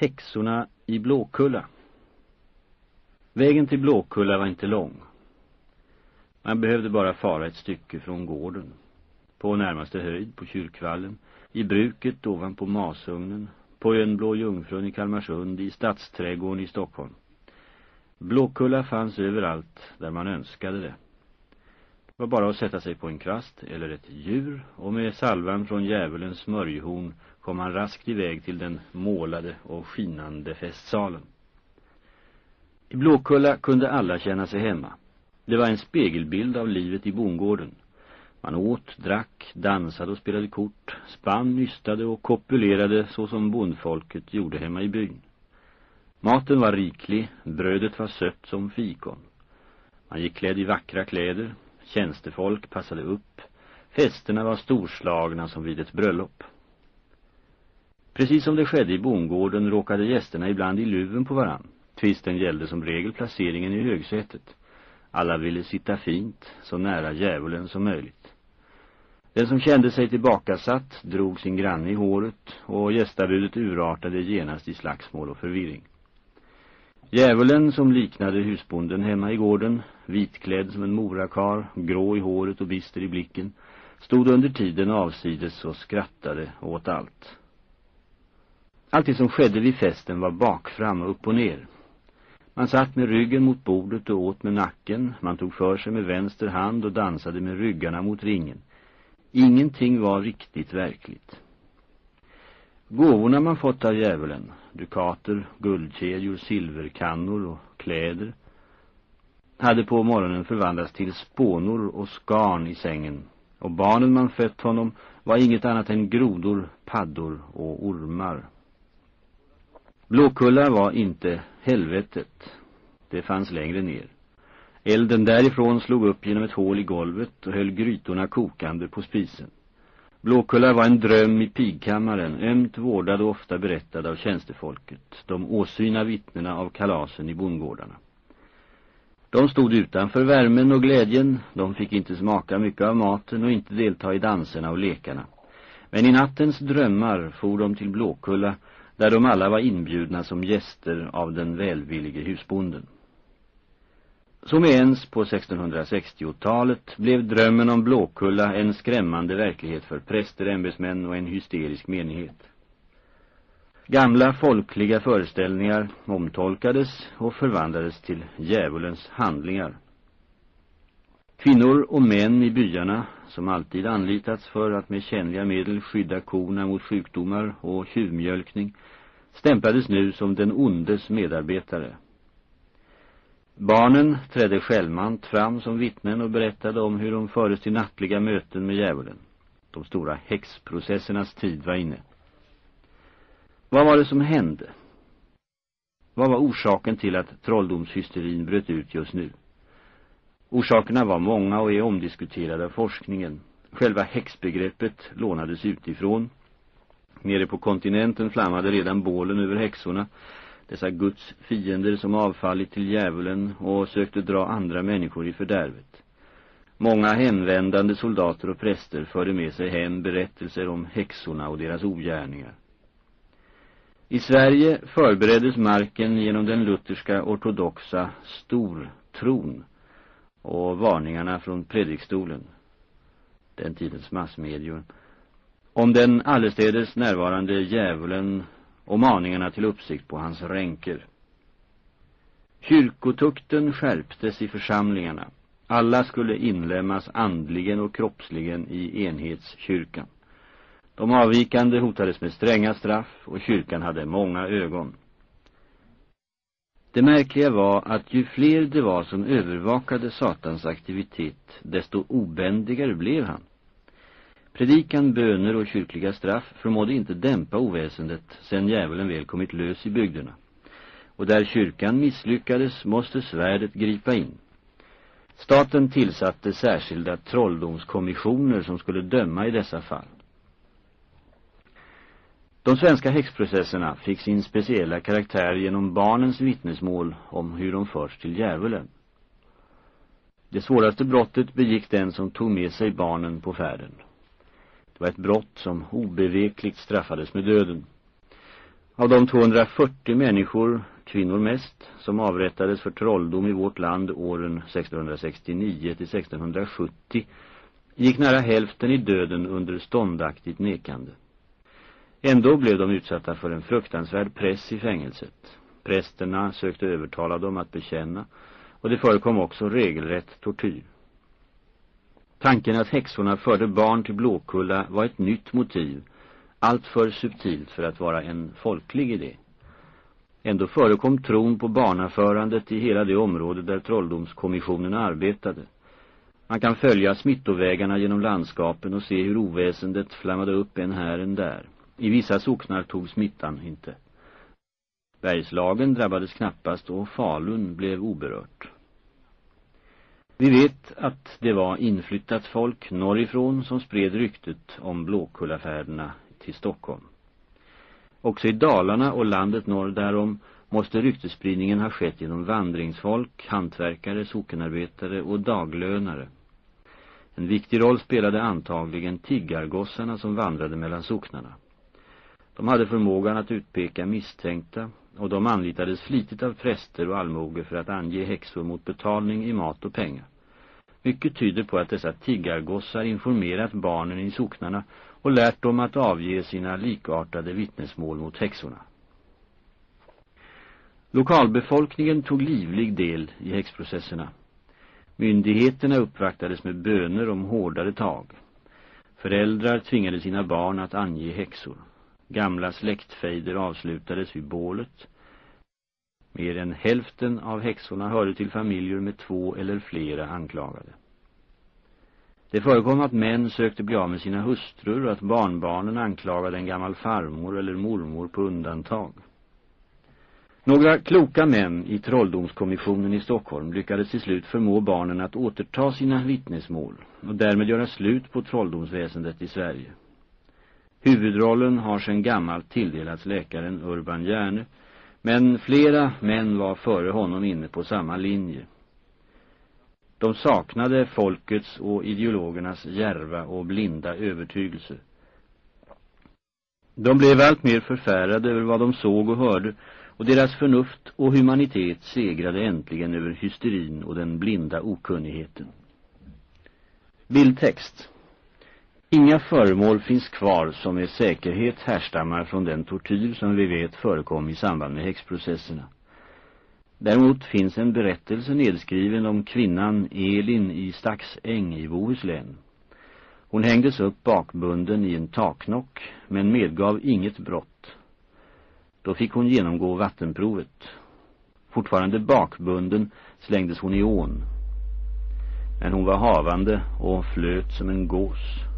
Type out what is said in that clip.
Häxorna i Blåkulla Vägen till Blåkulla var inte lång. Man behövde bara fara ett stycke från gården. På närmaste höjd på kyrkvallen, i bruket ovanpå masugnen, på ön Blå Jungfrun i Kalmarsund, i stadsträdgården i Stockholm. Blåkulla fanns överallt där man önskade det. Det var bara att sätta sig på en kvast eller ett djur och med salvan från djävulens smörjhorn kom han raskt iväg till den målade och skinande festsalen. I Blåkulla kunde alla känna sig hemma. Det var en spegelbild av livet i bondgården. Man åt, drack, dansade och spelade kort, spann, nystade och kopulerade så som bondfolket gjorde hemma i byn. Maten var riklig, brödet var sött som fikon. Man gick klädd i vackra kläder, tjänstefolk passade upp, festerna var storslagna som vid ett bröllop. Precis som det skedde i bondgården råkade gästerna ibland i luven på varann. Tvisten gällde som regel placeringen i högsätet. Alla ville sitta fint, så nära djävulen som möjligt. Den som kände sig tillbakasatt drog sin granne i håret och gästabudet urartade genast i slagsmål och förvirring. Djävulen som liknade husbonden hemma i gården, vitklädd som en morakar, grå i håret och bister i blicken, stod under tiden avsides och skrattade åt allt. Allt det som skedde vid festen var bakfram och upp och ner. Man satt med ryggen mot bordet och åt med nacken. Man tog för sig med vänster hand och dansade med ryggarna mot ringen. Ingenting var riktigt verkligt. Gåvorna man fått av djävulen, dukater, guldkedjor, silverkannor och kläder, hade på morgonen förvandlats till spånor och skarn i sängen. Och barnen man fött honom var inget annat än grodor, paddor och ormar. Blåkullar var inte helvetet. Det fanns längre ner. Elden därifrån slog upp genom ett hål i golvet och höll grytorna kokande på spisen. Blåkullar var en dröm i pigkammaren, ömt vårdad och ofta berättad av tjänstefolket, de åsyna vittnena av kalasen i bondgårdarna. De stod utanför värmen och glädjen, de fick inte smaka mycket av maten och inte delta i danserna och lekarna. Men i nattens drömmar for de till Blåkulla där de alla var inbjudna som gäster av den välvillige husbonden. Som ens på 1660-talet blev drömmen om Blåkulla en skrämmande verklighet för präster, ämbetsmän och en hysterisk menighet. Gamla folkliga föreställningar omtolkades och förvandlades till djävulens handlingar. Kvinnor och män i byarna, som alltid anlitats för att med kännliga medel skydda korna mot sjukdomar och tjuvmjölkning, stämplades nu som den ondes medarbetare. Barnen trädde självmant fram som vittnen och berättade om hur de fördes till nattliga möten med djävulen. De stora häxprocessernas tid var inne. Vad var det som hände? Vad var orsaken till att trolldomshysterin bröt ut just nu? Orsakerna var många och är omdiskuterade av forskningen. Själva häxbegreppet lånades utifrån. Nere på kontinenten flammade redan bålen över häxorna dessa Guds fiender som avfallit till djävulen och sökte dra andra människor i fördärvet. Många hemvändande soldater och präster förde med sig hem berättelser om häxorna och deras ogärningar. I Sverige förbereddes marken genom den lutherska ortodoxa stortron och varningarna från predikstolen, den tidens massmedier, om den allestädes närvarande djävulen och maningarna till uppsikt på hans ränker. Kyrkotukten skärptes i församlingarna. Alla skulle inlämmas andligen och kroppsligen i enhetskyrkan. De avvikande hotades med stränga straff och kyrkan hade många ögon. Det märkliga var att ju fler det var som övervakade Satans aktivitet, desto obändigare blev han. Predikan, böner och kyrkliga straff förmådde inte dämpa oväsendet sedan djävulen väl kommit lös i bygderna. Och där kyrkan misslyckades måste svärdet gripa in. Staten tillsatte särskilda trolldomskommissioner som skulle döma i dessa fall. De svenska häxprocesserna fick sin speciella karaktär genom barnens vittnesmål om hur de förts till djävulen. Det svåraste brottet begick den som tog med sig barnen på färden. Det var ett brott som obevekligt straffades med döden. Av de 240 människor, kvinnor mest, som avrättades för trolldom i vårt land åren 1669 till 1670 gick nära hälften i döden under ståndaktigt nekande. Ändå blev de utsatta för en fruktansvärd press i fängelset. Prästerna sökte övertala dem att bekänna och det förekom också regelrätt tortyr. Tanken att häxorna förde barn till Blåkulla var ett nytt motiv, allt för subtilt för att vara en folklig idé. Ändå förekom tron på barnaförandet i hela det område där trolldomskommissionen arbetade. Man kan följa smittovägarna genom landskapen och se hur oväsendet flammade upp en här en där. I vissa socknar tog smittan inte. Bergslagen drabbades knappast och Falun blev oberört. Vi vet att det var inflyttat folk norrifrån som spred ryktet om Blåkullafärderna till Stockholm. Också i Dalarna och landet norr därom måste ryktespridningen ha skett genom vandringsfolk, hantverkare, sockenarbetare och daglönare. En viktig roll spelade antagligen tiggargossarna som vandrade mellan socknarna. De hade förmågan att utpeka misstänkta och de anlitades flitigt av präster och allmoger för att ange häxor mot betalning i mat och pengar. Mycket tyder på att dessa tiggargossar informerat barnen i socknarna och lärt dem att avge sina likartade vittnesmål mot häxorna. Lokalbefolkningen tog livlig del i häxprocesserna. Myndigheterna uppvaktades med böner om hårdare tag. Föräldrar tvingade sina barn att ange häxor. Gamla släktfejder avslutades vid bålet. Mer än hälften av häxorna hörde till familjer med två eller flera anklagade. Det förekom att män sökte bli av med sina hustrur och att barnbarnen anklagade en gammal farmor eller mormor på undantag. Några kloka män i trolldomskommissionen i Stockholm lyckades till slut förmå barnen att återta sina vittnesmål och därmed göra slut på trolldomsväsendet i Sverige. Huvudrollen har sedan gammalt tilldelats läkaren Urban Järne, men flera män var före honom inne på samma linje. De saknade folkets och ideologernas järva och blinda övertygelse. De blev allt mer förfärade över vad de såg och hörde och deras förnuft och humanitet segrade äntligen över hysterin och den blinda okunnigheten. Bildtext Inga föremål finns kvar som med säkerhet härstammar från den tortyr som vi vet förekom i samband med häxprocesserna. Däremot finns en berättelse nedskriven om kvinnan Elin i Staxäng i Bohuslän. Hon hängdes upp bakbunden i en taknock men medgav inget brott. Då fick hon genomgå vattenprovet. Fortfarande bakbunden slängdes hon i ån. Men hon var havande och flöt som en gås.